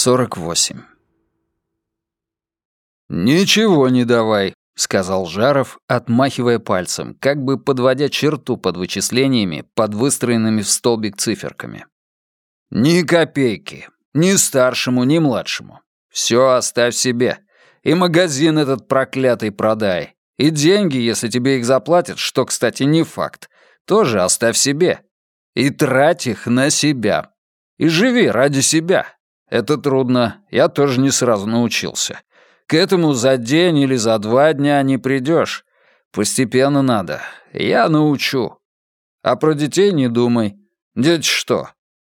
48. «Ничего не давай», — сказал Жаров, отмахивая пальцем, как бы подводя черту под вычислениями, под выстроенными в столбик циферками. «Ни копейки. Ни старшему, ни младшему. Все оставь себе. И магазин этот проклятый продай. И деньги, если тебе их заплатят, что, кстати, не факт, тоже оставь себе. И трать их на себя. И живи ради себя. Это трудно, я тоже не сразу научился. К этому за день или за два дня не придешь. Постепенно надо. Я научу. А про детей не думай. Дети что?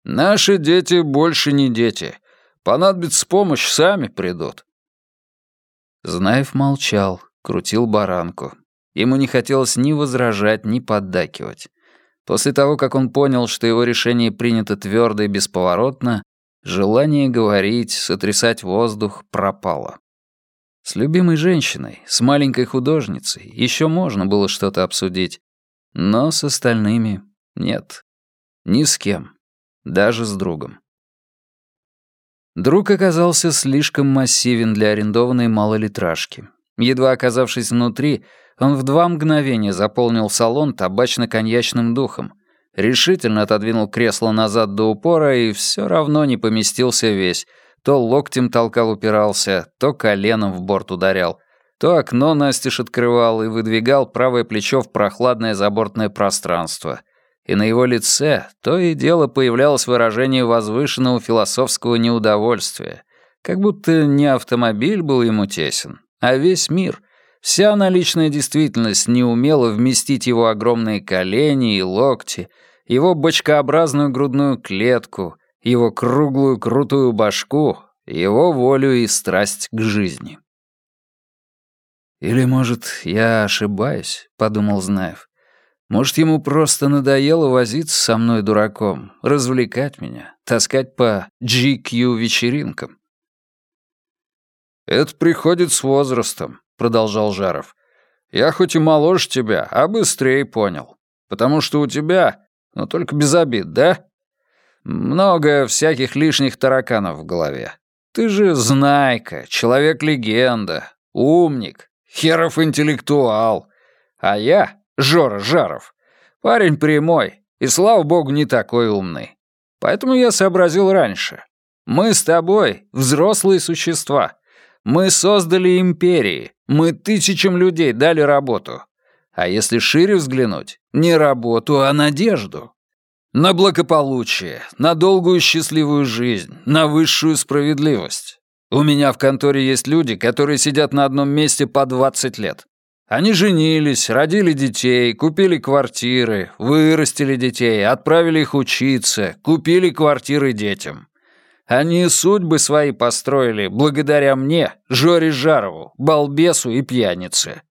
Наши дети больше не дети. Понадобится помощь, сами придут. Знаев молчал, крутил баранку. Ему не хотелось ни возражать, ни поддакивать. После того, как он понял, что его решение принято твердо и бесповоротно, желание говорить, сотрясать воздух пропало. С любимой женщиной, с маленькой художницей еще можно было что-то обсудить, но с остальными нет. Ни с кем. Даже с другом. Друг оказался слишком массивен для арендованной малолитражки. Едва оказавшись внутри, он в два мгновения заполнил салон табачно-коньячным духом, решительно отодвинул кресло назад до упора и все равно не поместился весь, то локтем толкал упирался, то коленом в борт ударял, то окно настежь открывал и выдвигал правое плечо в прохладное забортное пространство. И на его лице то и дело появлялось выражение возвышенного философского неудовольствия, как будто не автомобиль был ему тесен, а весь мир — Вся наличная действительность не умела вместить его огромные колени и локти, его бочкообразную грудную клетку, его круглую крутую башку, его волю и страсть к жизни. «Или, может, я ошибаюсь?» — подумал Знаев. «Может, ему просто надоело возиться со мной дураком, развлекать меня, таскать по GQ-вечеринкам?» «Это приходит с возрастом», — продолжал Жаров. «Я хоть и моложе тебя, а быстрее понял. Потому что у тебя, но только без обид, да? Много всяких лишних тараканов в голове. Ты же знайка, человек-легенда, умник, херов интеллектуал. А я, Жора Жаров, парень прямой и, слава богу, не такой умный. Поэтому я сообразил раньше. Мы с тобой взрослые существа. Мы создали империи, мы тысячам людей дали работу. А если шире взглянуть, не работу, а надежду. На благополучие, на долгую счастливую жизнь, на высшую справедливость. У меня в конторе есть люди, которые сидят на одном месте по 20 лет. Они женились, родили детей, купили квартиры, вырастили детей, отправили их учиться, купили квартиры детям. Они судьбы свои построили благодаря мне, Жоре Жарову, балбесу и пьянице.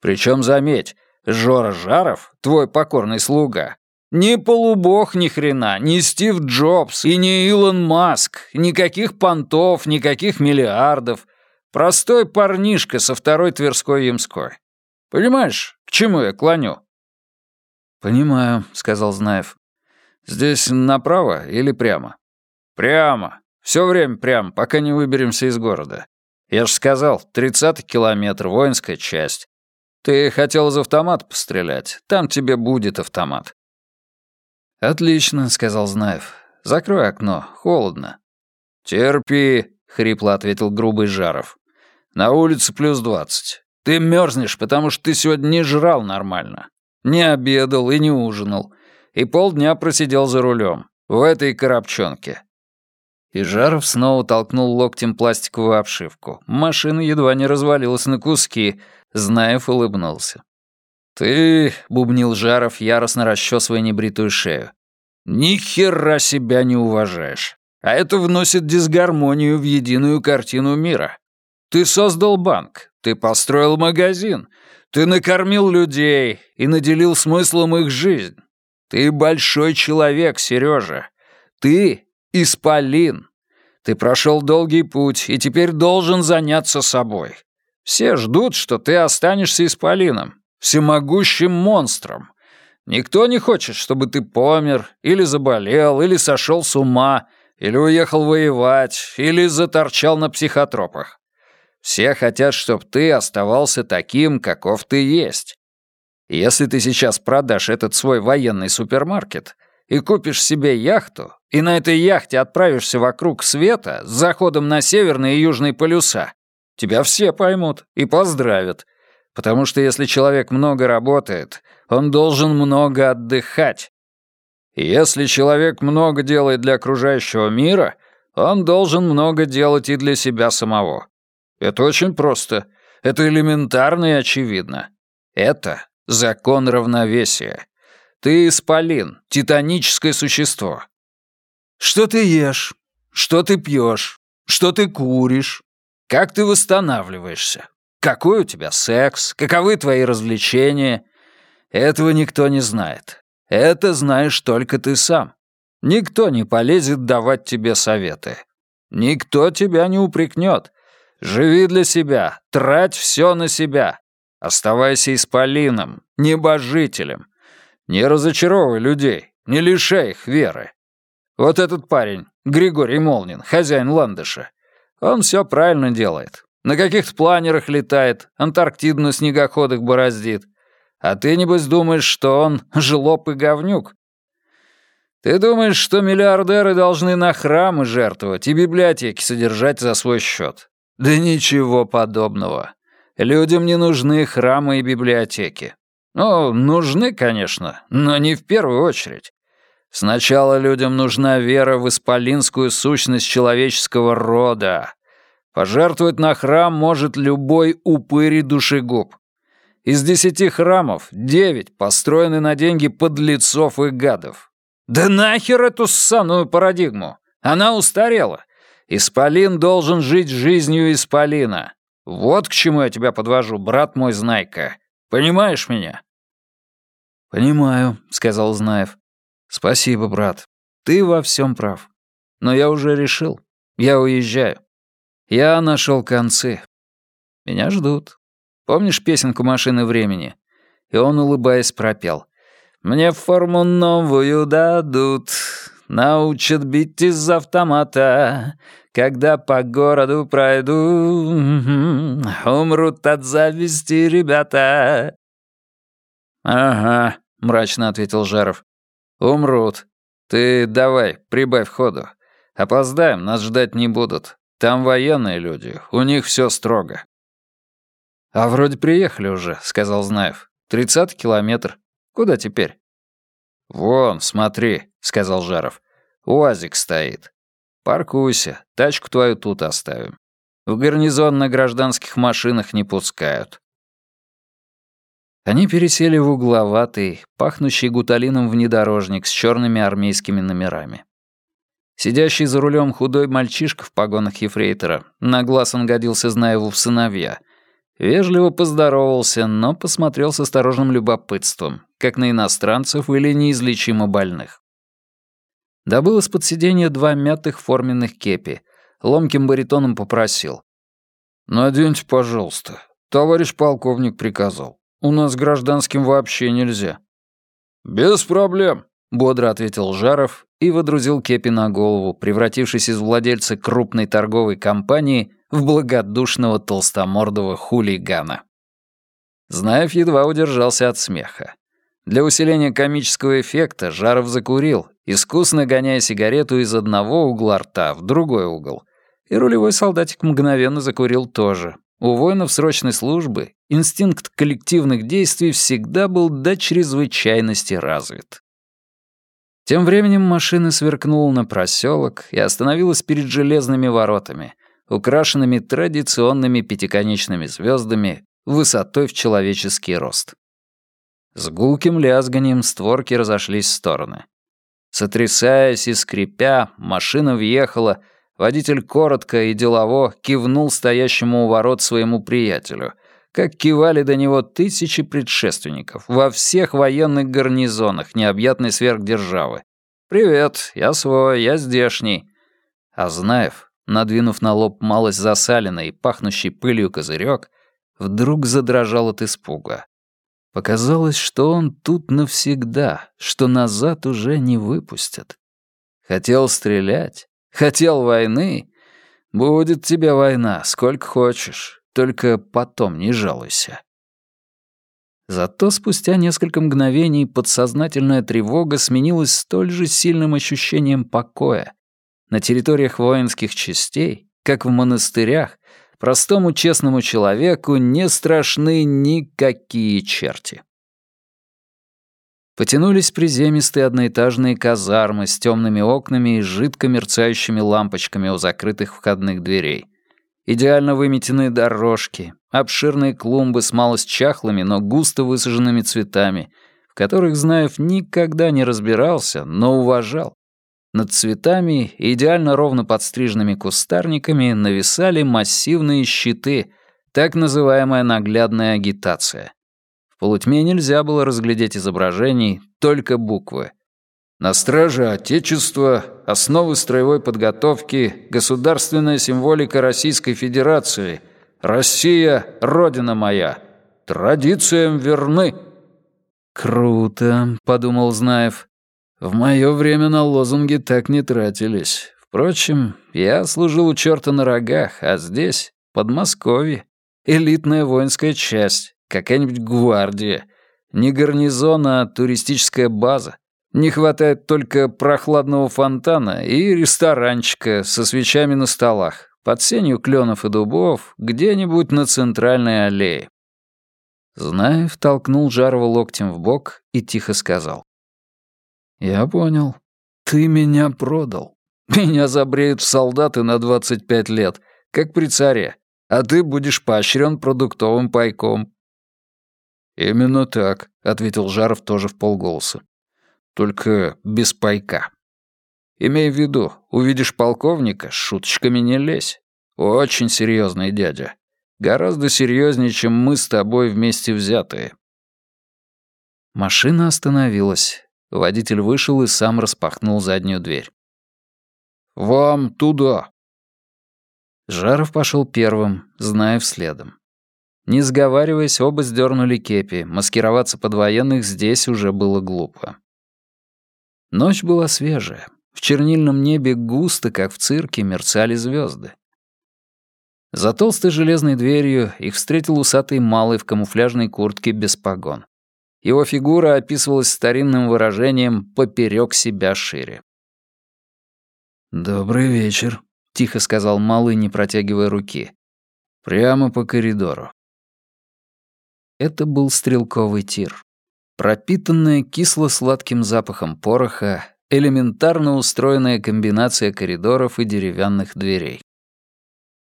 Причем, заметь, Жора Жаров, твой покорный слуга, не полубог ни хрена, не Стив Джобс и не Илон Маск, никаких понтов, никаких миллиардов. Простой парнишка со второй Тверской Ямской. Понимаешь, к чему я клоню?» «Понимаю», — сказал Знаев. «Здесь направо или прямо?» «Прямо. Все время прямо, пока не выберемся из города. Я же сказал, тридцатый километр, воинская часть. Ты хотел из автомата пострелять, там тебе будет автомат». «Отлично», — сказал Знаев. «Закрой окно, холодно». «Терпи», — хрипло ответил грубый Жаров. «На улице плюс двадцать. Ты мерзнешь, потому что ты сегодня не жрал нормально. Не обедал и не ужинал. И полдня просидел за рулем. В этой коробчонке. И Жаров снова толкнул локтем пластиковую обшивку. Машина едва не развалилась на куски. Знаев улыбнулся. «Ты», — бубнил Жаров, яростно расчесывая небритую шею, «ни хера себя не уважаешь. А это вносит дисгармонию в единую картину мира. Ты создал банк, ты построил магазин, ты накормил людей и наделил смыслом их жизнь. Ты большой человек, Сережа. Ты Исполин. Ты прошел долгий путь и теперь должен заняться собой. Все ждут, что ты останешься Исполином, всемогущим монстром. Никто не хочет, чтобы ты помер, или заболел, или сошел с ума, или уехал воевать, или заторчал на психотропах. Все хотят, чтобы ты оставался таким, каков ты есть. Если ты сейчас продашь этот свой военный супермаркет и купишь себе яхту, и на этой яхте отправишься вокруг света с заходом на северные и южные полюса, тебя все поймут и поздравят. Потому что если человек много работает, он должен много отдыхать. И если человек много делает для окружающего мира, он должен много делать и для себя самого. Это очень просто. Это элементарно и очевидно. Это закон равновесия. Ты исполин, титаническое существо. Что ты ешь? Что ты пьешь? Что ты куришь? Как ты восстанавливаешься? Какой у тебя секс? Каковы твои развлечения? Этого никто не знает. Это знаешь только ты сам. Никто не полезет давать тебе советы. Никто тебя не упрекнет. Живи для себя, трать все на себя. Оставайся исполином, небожителем. Не разочаровывай людей, не лишай их веры. Вот этот парень, Григорий Молнин, хозяин ландыша, он все правильно делает. На каких-то планерах летает, Антарктиду на снегоходах бороздит. А ты, небось, думаешь, что он жлоб и говнюк? Ты думаешь, что миллиардеры должны на храмы жертвовать и библиотеки содержать за свой счет? Да ничего подобного. Людям не нужны храмы и библиотеки. Ну, нужны, конечно, но не в первую очередь. Сначала людям нужна вера в исполинскую сущность человеческого рода. Пожертвовать на храм может любой упырь и душегуб. Из десяти храмов девять построены на деньги подлецов и гадов. Да нахер эту ссаную парадигму? Она устарела. Исполин должен жить жизнью Исполина. Вот к чему я тебя подвожу, брат мой Знайка. Понимаешь меня?» «Понимаю», — сказал Знаев. «Спасибо, брат. Ты во всем прав. Но я уже решил. Я уезжаю. Я нашел концы. Меня ждут. Помнишь песенку «Машины времени»?» И он, улыбаясь, пропел. «Мне форму новую дадут, научат бить из автомата, когда по городу пройду, умрут от зависти ребята». «Ага», — мрачно ответил Жаров. «Умрут. Ты давай, прибавь ходу. Опоздаем, нас ждать не будут. Там военные люди, у них все строго». «А вроде приехали уже», — сказал Знаев. «Тридцатый километр. Куда теперь?» «Вон, смотри», — сказал Жаров. «УАЗик стоит. Паркуйся, тачку твою тут оставим. В гарнизон на гражданских машинах не пускают». Они пересели в угловатый, пахнущий гуталином внедорожник с черными армейскими номерами. Сидящий за рулем худой мальчишка в погонах ефрейтора, на глаз он годился Знаеву в сыновья, Вежливо поздоровался, но посмотрел с осторожным любопытством, как на иностранцев или неизлечимо больных. Добыл из-под сиденья два мятых форменных кепи. Ломким баритоном попросил. «Наденьте, пожалуйста. Товарищ полковник приказал. У нас гражданским вообще нельзя». «Без проблем», — бодро ответил Жаров и водрузил кепи на голову, превратившись из владельца крупной торговой компании в благодушного толстомордого хулигана. Знаев едва удержался от смеха. Для усиления комического эффекта Жаров закурил, искусно гоняя сигарету из одного угла рта в другой угол. И рулевой солдатик мгновенно закурил тоже. У воинов срочной службы инстинкт коллективных действий всегда был до чрезвычайности развит. Тем временем машина сверкнула на проселок и остановилась перед железными воротами — украшенными традиционными пятиконечными звездами высотой в человеческий рост. С гулким лязганием створки разошлись в стороны. Сотрясаясь и скрипя, машина въехала, водитель коротко и делово кивнул стоящему у ворот своему приятелю, как кивали до него тысячи предшественников во всех военных гарнизонах необъятной сверхдержавы. «Привет, я свой, я здешний». А Знаев надвинув на лоб малость засаленный, пахнущий пылью козырек, вдруг задрожал от испуга. Показалось, что он тут навсегда, что назад уже не выпустят. Хотел стрелять, Хотел войны? Будет тебе война, сколько хочешь. Только потом не жалуйся. Зато спустя несколько мгновений подсознательная тревога сменилась столь же сильным ощущением покоя. На территориях воинских частей, как в монастырях, простому честному человеку не страшны никакие черти. Потянулись приземистые одноэтажные казармы с темными окнами и жидко мерцающими лампочками у закрытых входных дверей. Идеально выметенные дорожки, обширные клумбы с малость чахлыми, но густо высаженными цветами, в которых Знаев никогда не разбирался, но уважал. Над цветами, идеально ровно подстриженными кустарниками, нависали массивные щиты, так называемая наглядная агитация. В полутьме нельзя было разглядеть изображений, только буквы. На страже Отечества, основы строевой подготовки, государственная символика Российской Федерации, Россия — Родина моя, традициям верны. «Круто», — подумал Знаев. «В мое время на лозунги так не тратились. Впрочем, я служил у черта на рогах, а здесь — Подмосковье, элитная воинская часть какая-нибудь гвардия. Не гарнизон, а туристическая база. Не хватает только прохладного фонтана и ресторанчика со свечами на столах, под сенью кленов и дубов, где-нибудь на центральной аллее. Знаев толкнул Жарова локтем в бок и тихо сказал. «Я понял. Ты меня продал. Меня забреют в солдаты на 25 лет, как при царе, а ты будешь поощрен продуктовым пайком. «Именно так», — ответил Жаров тоже в полголоса. «Только без пайка. Имей в виду, увидишь полковника, шуточками не лезь. Очень серьезный дядя. Гораздо серьезнее, чем мы с тобой вместе взятые». Машина остановилась. Водитель вышел и сам распахнул заднюю дверь. «Вам туда!» Жаров пошел первым, зная следом. Не сговариваясь, оба сдернули кепи. Маскироваться под военных здесь уже было глупо. Ночь была свежая. В чернильном небе густо, как в цирке, мерцали звезды. За толстой железной дверью их встретил усатый малый в камуфляжной куртке без погон. Его фигура описывалась старинным выражением «поперек себя шире». «Добрый вечер», — тихо сказал малый, не протягивая руки. «Прямо по коридору. Это был стрелковый тир. Пропитанная кисло-сладким запахом пороха, элементарно устроенная комбинация коридоров и деревянных дверей.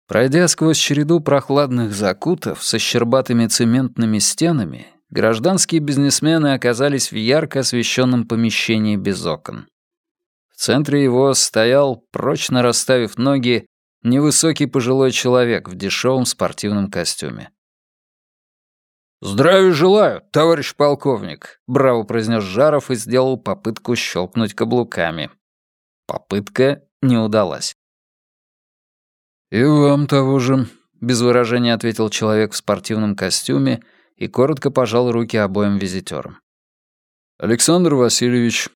Пройдя сквозь череду прохладных закутов со щербатыми цементными стенами, гражданские бизнесмены оказались в ярко освещенном помещении без окон. В центре его стоял, прочно расставив ноги, невысокий пожилой человек в дешевом спортивном костюме. «Здравия желаю, товарищ полковник», — браво произнес Жаров и сделал попытку щелкнуть каблуками. Попытка не удалась. «И вам того же», — без выражения ответил человек в спортивном костюме и коротко пожал руки обоим визитерам. «Александр Васильевич».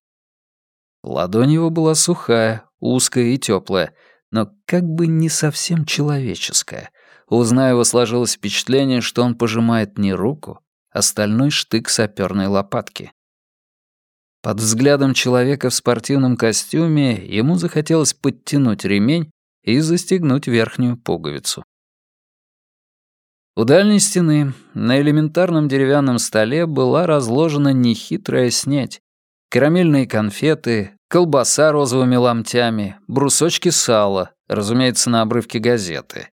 Ладонь его была сухая, узкая и теплая, но как бы не совсем человеческая — у Знаева сложилось впечатление, что он пожимает не руку, а стальной штык саперной лопатки. Под взглядом человека в спортивном костюме ему захотелось подтянуть ремень и застегнуть верхнюю пуговицу. У дальней стены на элементарном деревянном столе была разложена нехитрая снеть. Карамельные конфеты, колбаса розовыми ломтями, брусочки сала, разумеется, на обрывке газеты,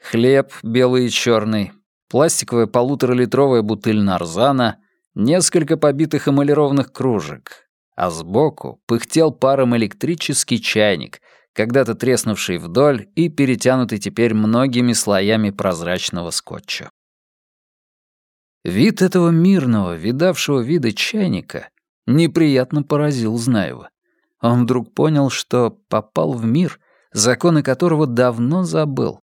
Хлеб белый и черный, пластиковая полуторалитровая бутыль нарзана, несколько побитых эмалированных кружек, а сбоку пыхтел паром электрический чайник, когда-то треснувший вдоль и перетянутый теперь многими слоями прозрачного скотча. Вид этого мирного, видавшего вида чайника неприятно поразил Знаева. Он вдруг понял, что попал в мир, законы которого давно забыл,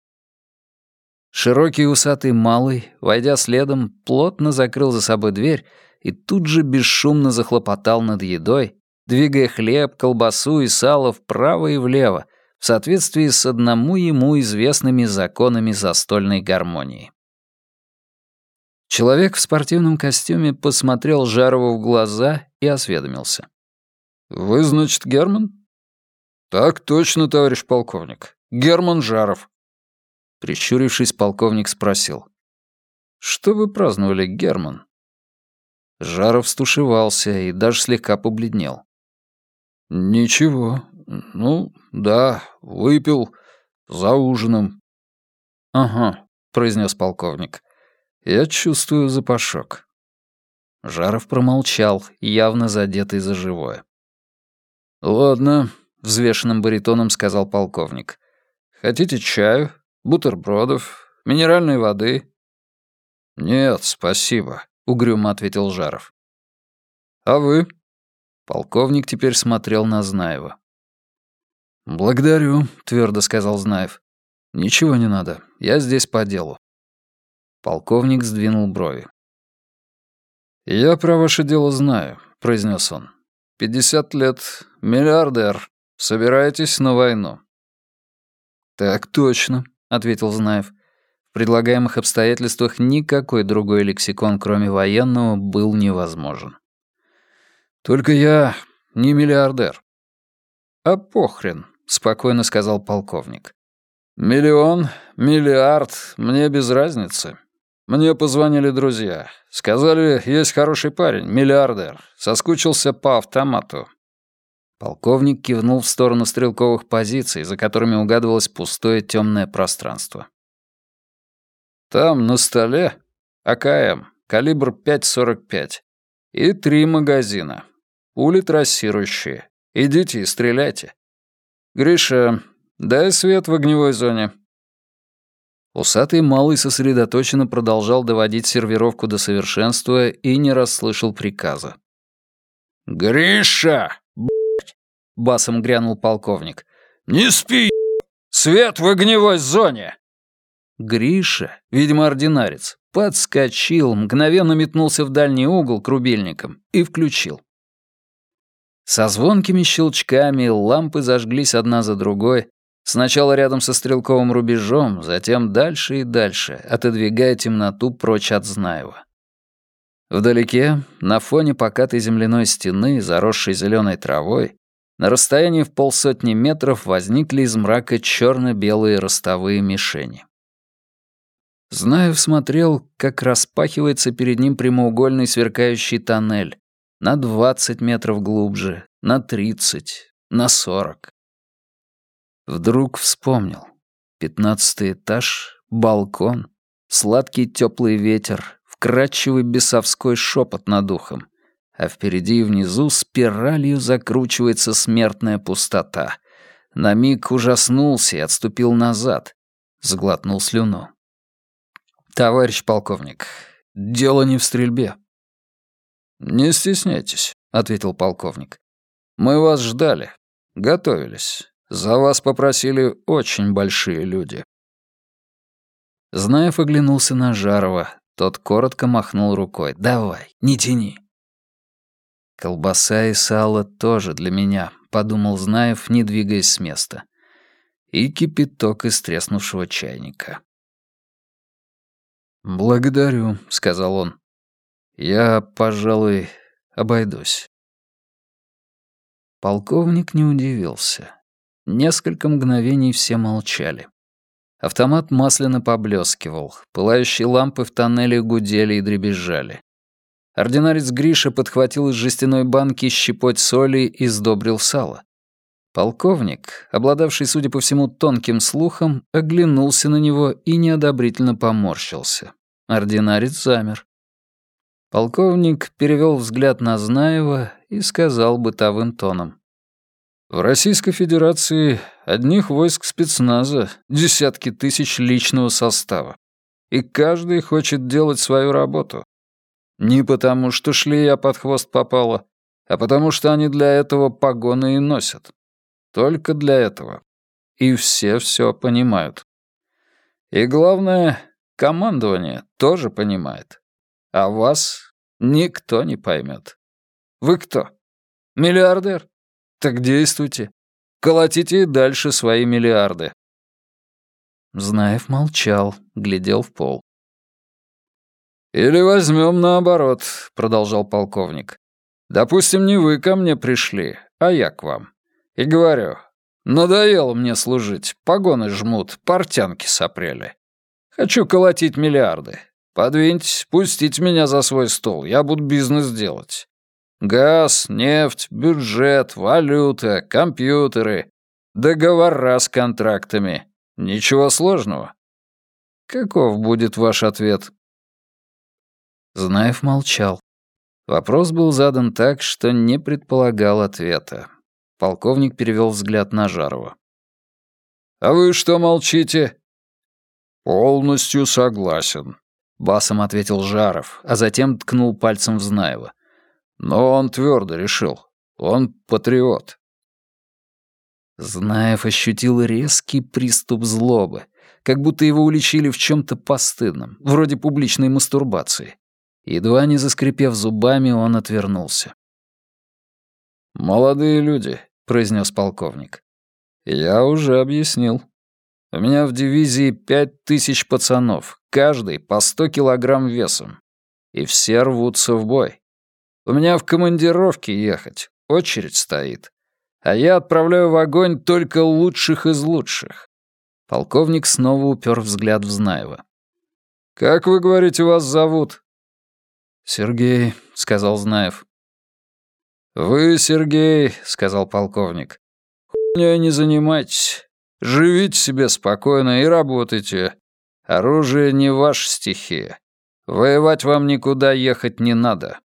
Широкий усатый малый, войдя следом, плотно закрыл за собой дверь и тут же бесшумно захлопотал над едой, двигая хлеб, колбасу и сало вправо и влево, в соответствии с одному ему известными законами застольной гармонии. Человек в спортивном костюме посмотрел Жарову в глаза и осведомился. «Вы, значит, Герман?» «Так точно, товарищ полковник. Герман Жаров». Прищурившись, полковник спросил. «Что вы праздновали, Герман?» Жаров стушевался и даже слегка побледнел. «Ничего. Ну, да, выпил. За ужином». «Ага», — произнес полковник. «Я чувствую запашок». Жаров промолчал, явно задетый за живое. «Ладно», — взвешенным баритоном сказал полковник. «Хотите чаю, бутербродов, минеральной воды?» «Нет, спасибо», — угрюмо ответил Жаров. «А вы?» Полковник теперь смотрел на Знаева. «Благодарю», — твердо сказал Знаев. «Ничего не надо, я здесь по делу». Полковник сдвинул брови. «Я про ваше дело знаю», — произнес он. «Пятьдесят лет, миллиардер, собираетесь на войну». «Так точно», — ответил Знаев. В предлагаемых обстоятельствах никакой другой лексикон, кроме военного, был невозможен. «Только я не миллиардер». «А похрен», — спокойно сказал полковник. «Миллион, миллиард, мне без разницы. Мне позвонили друзья. Сказали, есть хороший парень, миллиардер. Соскучился по автомату. Полковник кивнул в сторону стрелковых позиций, за которыми угадывалось пустое темное пространство. Там на столе АКМ, калибр 5,45. И три магазина. Пули трассирующие. Идите и стреляйте. Гриша, дай свет в огневой зоне. Усатый малый сосредоточенно продолжал доводить сервировку до совершенства и не расслышал приказа. «Гриша! Б***ь!» — басом грянул полковник. «Не спи! Свет в огневой зоне!» Гриша, видимо, ординарец, подскочил, мгновенно метнулся в дальний угол к рубильникам и включил. Со звонкими щелчками лампы зажглись одна за другой, сначала рядом со стрелковым рубежом, затем дальше и дальше, отодвигая темноту прочь от Знаева. Вдалеке, на фоне покатой земляной стены, заросшей зеленой травой, на расстоянии в полсотни метров возникли из мрака черно-белые ростовые мишени. Знаев смотрел, как распахивается перед ним прямоугольный сверкающий тоннель. На 20 метров глубже, на 30, на 40. Вдруг вспомнил. Пятнадцатый этаж, балкон, сладкий теплый ветер, вкрадчивый бесовской шепот над ухом. А впереди и внизу спиралью закручивается смертная пустота. На миг ужаснулся и отступил назад. Сглотнул слюну. «Товарищ полковник, дело не в стрельбе». «Не стесняйтесь», — ответил полковник. «Мы вас ждали, готовились. За вас попросили очень большие люди». Знаев оглянулся на Жарова. Тот коротко махнул рукой. «Давай, не тяни». «Колбаса и сало тоже для меня», — подумал Знаев, не двигаясь с места. И кипяток из треснувшего чайника. «Благодарю», — сказал он. «Я, пожалуй, обойдусь». Полковник не удивился. Несколько мгновений все молчали. Автомат масляно поблескивал, пылающие лампы в тоннеле гудели и дребезжали. Ординарец Гриша подхватил из жестяной банки щепоть соли и сдобрил сало. Полковник, обладавший, судя по всему, тонким слухом, оглянулся на него и неодобрительно поморщился. Ординарец замер. Полковник перевел взгляд на Знаева и сказал бытовым тоном. «В Российской Федерации одних войск спецназа десятки тысяч личного состава, и каждый хочет делать свою работу. Не потому, что шлея под хвост попала, а потому что они для этого погоны и носят. Только для этого. И все все понимают. И главное, командование тоже понимает. А вас никто не поймет. Вы кто? Миллиардер? Так действуйте. Колотите дальше свои миллиарды». Знаев молчал, глядел в пол. «Или возьмем наоборот», — продолжал полковник. «Допустим, не вы ко мне пришли, а я к вам. И говорю, надоело мне служить, погоны жмут, портянки сопрели. Хочу колотить миллиарды. Подвиньтесь, пустите меня за свой стол, я буду бизнес делать. Газ, нефть, бюджет, валюта, компьютеры, договора с контрактами. Ничего сложного. Каков будет ваш ответ?» Знаев молчал. Вопрос был задан так, что не предполагал ответа. Полковник перевел взгляд на Жарова. «А вы что молчите?» «Полностью согласен», — басом ответил Жаров, а затем ткнул пальцем в Знаева. «Но он твердо решил. Он патриот». Знаев ощутил резкий приступ злобы, как будто его уличили в чем то постыдном, вроде публичной мастурбации. Едва не заскрипев зубами, он отвернулся. «Молодые люди», — произнес полковник. «Я уже объяснил. У меня в дивизии пять тысяч пацанов, каждый по сто килограмм весом. И все рвутся в бой. У меня в командировке ехать, очередь стоит. А я отправляю в огонь только лучших из лучших». Полковник снова упер взгляд в Знаева. «Как вы говорите, вас зовут?» «Сергей», — сказал Знаев. «Вы, Сергей», — сказал полковник, — «хуйнёй не занимайтесь. Живите себе спокойно и работайте. Оружие не ваша стихия. Воевать вам никуда ехать не надо.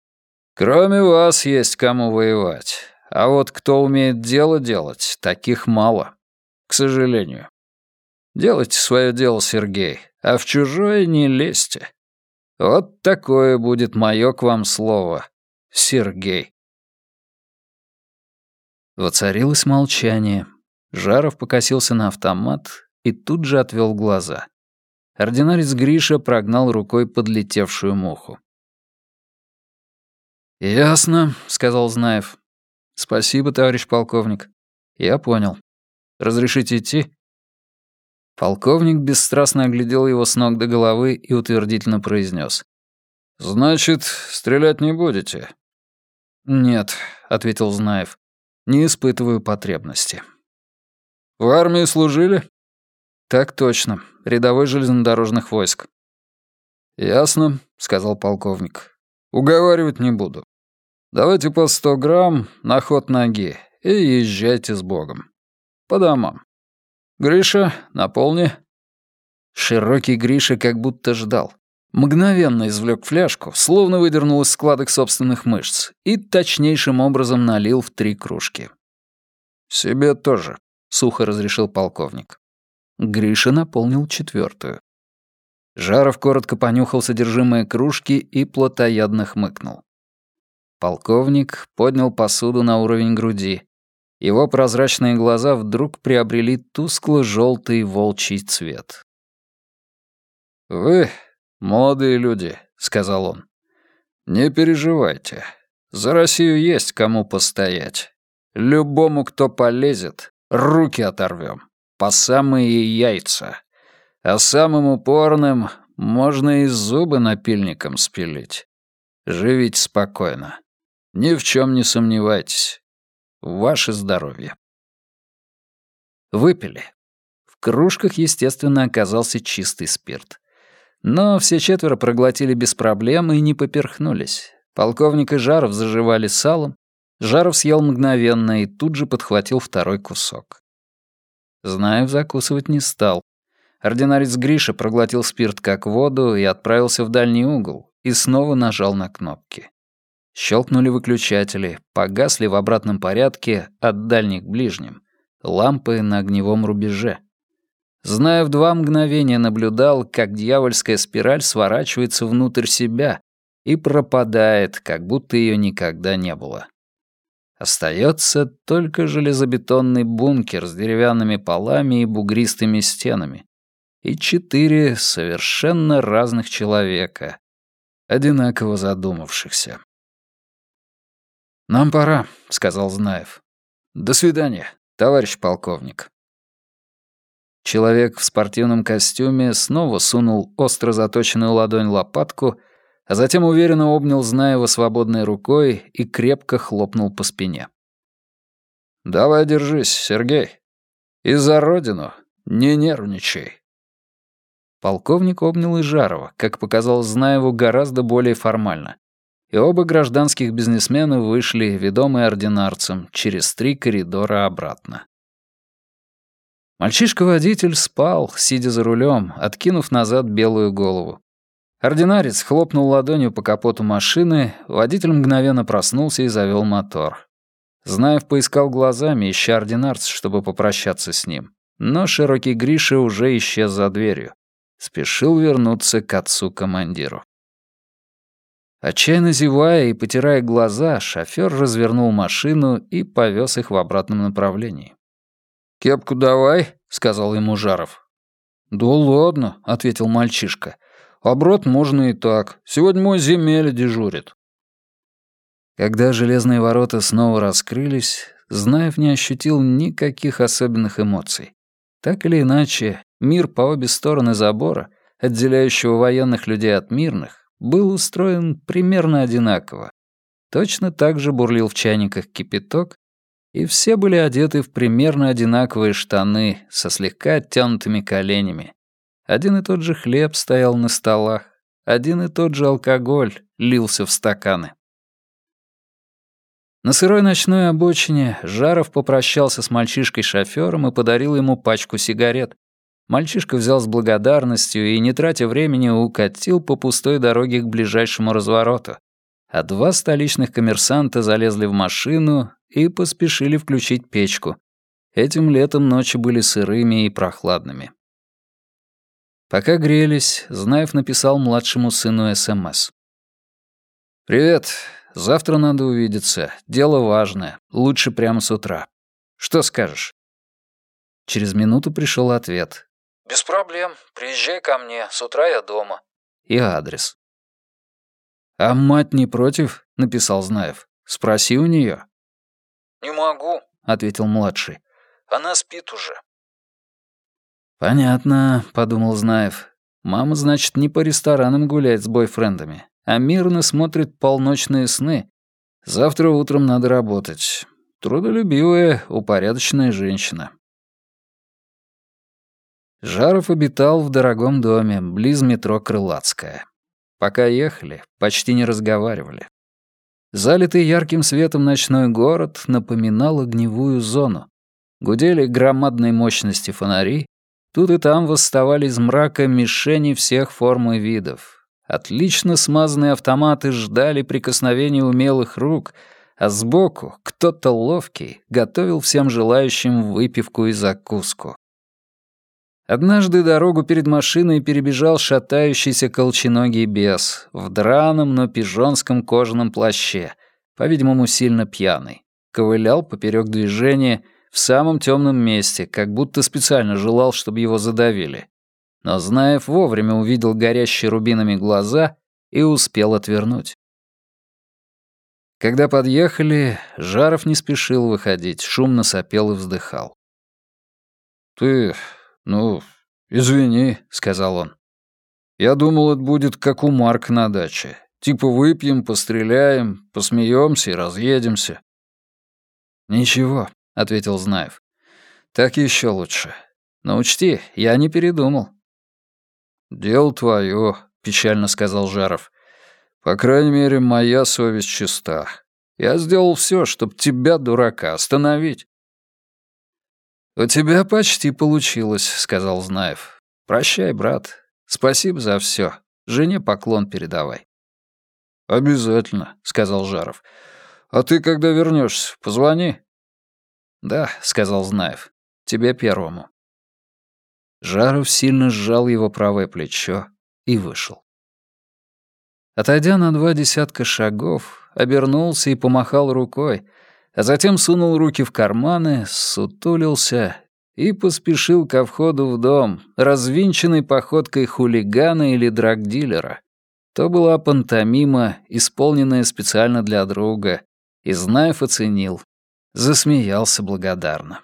Кроме вас есть кому воевать. А вот кто умеет дело делать, таких мало. К сожалению. Делайте свое дело, Сергей, а в чужое не лезьте. Вот такое будет мое к вам слово, Сергей. Воцарилось молчание. Жаров покосился на автомат и тут же отвел глаза. Ординарец Гриша прогнал рукой подлетевшую муху. «Ясно», — сказал Знаев. «Спасибо, товарищ полковник. Я понял. Разрешите идти?» Полковник бесстрастно оглядел его с ног до головы и утвердительно произнес: «Значит, стрелять не будете?» «Нет», — ответил Знаев. «Не испытываю потребности». «В армии служили?» «Так точно. Рядовой железнодорожных войск». «Ясно», — сказал полковник. «Уговаривать не буду. Давайте по сто грамм на ход ноги и езжайте с Богом. По домам. «Гриша, наполни». Широкий Гриша как будто ждал. Мгновенно извлек фляжку, словно выдернул из складок собственных мышц, и точнейшим образом налил в три кружки. «Себе тоже», — сухо разрешил полковник. Гриша наполнил четвертую. Жаров коротко понюхал содержимое кружки и плотоядно хмыкнул. Полковник поднял посуду на уровень груди, его прозрачные глаза вдруг приобрели тускло-желтый волчий цвет. «Вы, молодые люди», — сказал он, — «не переживайте. За Россию есть кому постоять. Любому, кто полезет, руки оторвем, по самые яйца. А самым упорным можно и зубы напильником спилить. Живите спокойно. Ни в чем не сомневайтесь. Ваше здоровье. Выпили. В кружках, естественно, оказался чистый спирт. Но все четверо проглотили без проблем и не поперхнулись. Полковник и Жаров заживали салом. Жаров съел мгновенно и тут же подхватил второй кусок. Знаев закусывать не стал. Ординарец Гриша проглотил спирт как воду и отправился в дальний угол и снова нажал на кнопки. Щелкнули выключатели, погасли в обратном порядке от дальних к ближним. Лампы на огневом рубеже. Зная в два мгновения наблюдал, как дьявольская спираль сворачивается внутрь себя и пропадает, как будто ее никогда не было. Остается только железобетонный бункер с деревянными полами и бугристыми стенами. И четыре совершенно разных человека, одинаково задумавшихся. «Нам пора», — сказал Знаев. «До свидания, товарищ полковник». Человек в спортивном костюме снова сунул остро заточенную ладонь лопатку, а затем уверенно обнял Знаева свободной рукой и крепко хлопнул по спине. «Давай держись, Сергей. И за родину не нервничай». Полковник обнял и Жарова, как показалось Знаеву, гораздо более формально. И оба гражданских бизнесмена вышли, ведомые ординарцем, через три коридора обратно. Мальчишка-водитель спал, сидя за рулем, откинув назад белую голову. Ординарец хлопнул ладонью по капоту машины, водитель мгновенно проснулся и завел мотор. Знаев поискал глазами, ища ординарца, чтобы попрощаться с ним. Но широкий Гриша уже исчез за дверью. Спешил вернуться к отцу-командиру. Отчаянно зевая и потирая глаза, шофёр развернул машину и повез их в обратном направлении. «Кепку давай», — сказал ему Жаров. «Да ладно», — ответил мальчишка. «А брат можно и так. Сегодня мой земель дежурит». Когда железные ворота снова раскрылись, Знаев не ощутил никаких особенных эмоций. Так или иначе, мир по обе стороны забора, отделяющего военных людей от мирных, был устроен примерно одинаково. Точно так же бурлил в чайниках кипяток, и все были одеты в примерно одинаковые штаны со слегка оттянутыми коленями. Один и тот же хлеб стоял на столах, один и тот же алкоголь лился в стаканы. На сырой ночной обочине Жаров попрощался с мальчишкой-шофёром и подарил ему пачку сигарет. Мальчишка взял с благодарностью и, не тратя времени, укатил по пустой дороге к ближайшему развороту. А два столичных коммерсанта залезли в машину и поспешили включить печку. Этим летом ночи были сырыми и прохладными. Пока грелись, Знаев написал младшему сыну СМС. «Привет. Завтра надо увидеться. Дело важное. Лучше прямо с утра. Что скажешь?» Через минуту пришел ответ. «Без проблем. Приезжай ко мне. С утра я дома». И адрес. «А мать не против?» — написал Знаев. «Спроси у нее. «Не могу», — ответил младший. «Она спит уже». «Понятно», — подумал Знаев. «Мама, значит, не по ресторанам гуляет с бойфрендами, а мирно смотрит полночные сны. Завтра утром надо работать. Трудолюбивая, упорядоченная женщина». Жаров обитал в дорогом доме, близ метро Крылатская. Пока ехали, почти не разговаривали. Залитый ярким светом ночной город напоминал огневую зону. Гудели громадной мощности фонари, тут и там восставали из мрака мишени всех форм и видов. Отлично смазанные автоматы ждали прикосновения умелых рук, а сбоку кто-то ловкий готовил всем желающим выпивку и закуску. Однажды дорогу перед машиной перебежал шатающийся колченогий бес в драном, но пижонском кожаном плаще, по-видимому, сильно пьяный. Ковылял поперек движения в самом темном месте, как будто специально желал, чтобы его задавили. Но Знаев вовремя увидел горящие рубинами глаза и успел отвернуть. Когда подъехали, Жаров не спешил выходить, шумно сопел и вздыхал. «Ты «Ну, извини», — сказал он. «Я думал, это будет как у Марка на даче. Типа выпьем, постреляем, посмеемся и разъедемся». «Ничего», — ответил Знаев. «Так еще лучше. Но учти, я не передумал». «Дело твое», — печально сказал Жаров. «По крайней мере, моя совесть чиста. Я сделал все, чтобы тебя, дурака, остановить. «У тебя почти получилось», — сказал Знаев. «Прощай, брат. Спасибо за все. Жене поклон передавай». «Обязательно», — сказал Жаров. «А ты когда вернешься, позвони». «Да», — сказал Знаев. «Тебе первому». Жаров сильно сжал его правое плечо и вышел. Отойдя на два десятка шагов, обернулся и помахал рукой, а затем сунул руки в карманы, сутулился и поспешил ко входу в дом, развинченной походкой хулигана или драгдилера. То была пантомима, исполненная специально для друга, и Знаев оценил. Засмеялся благодарно.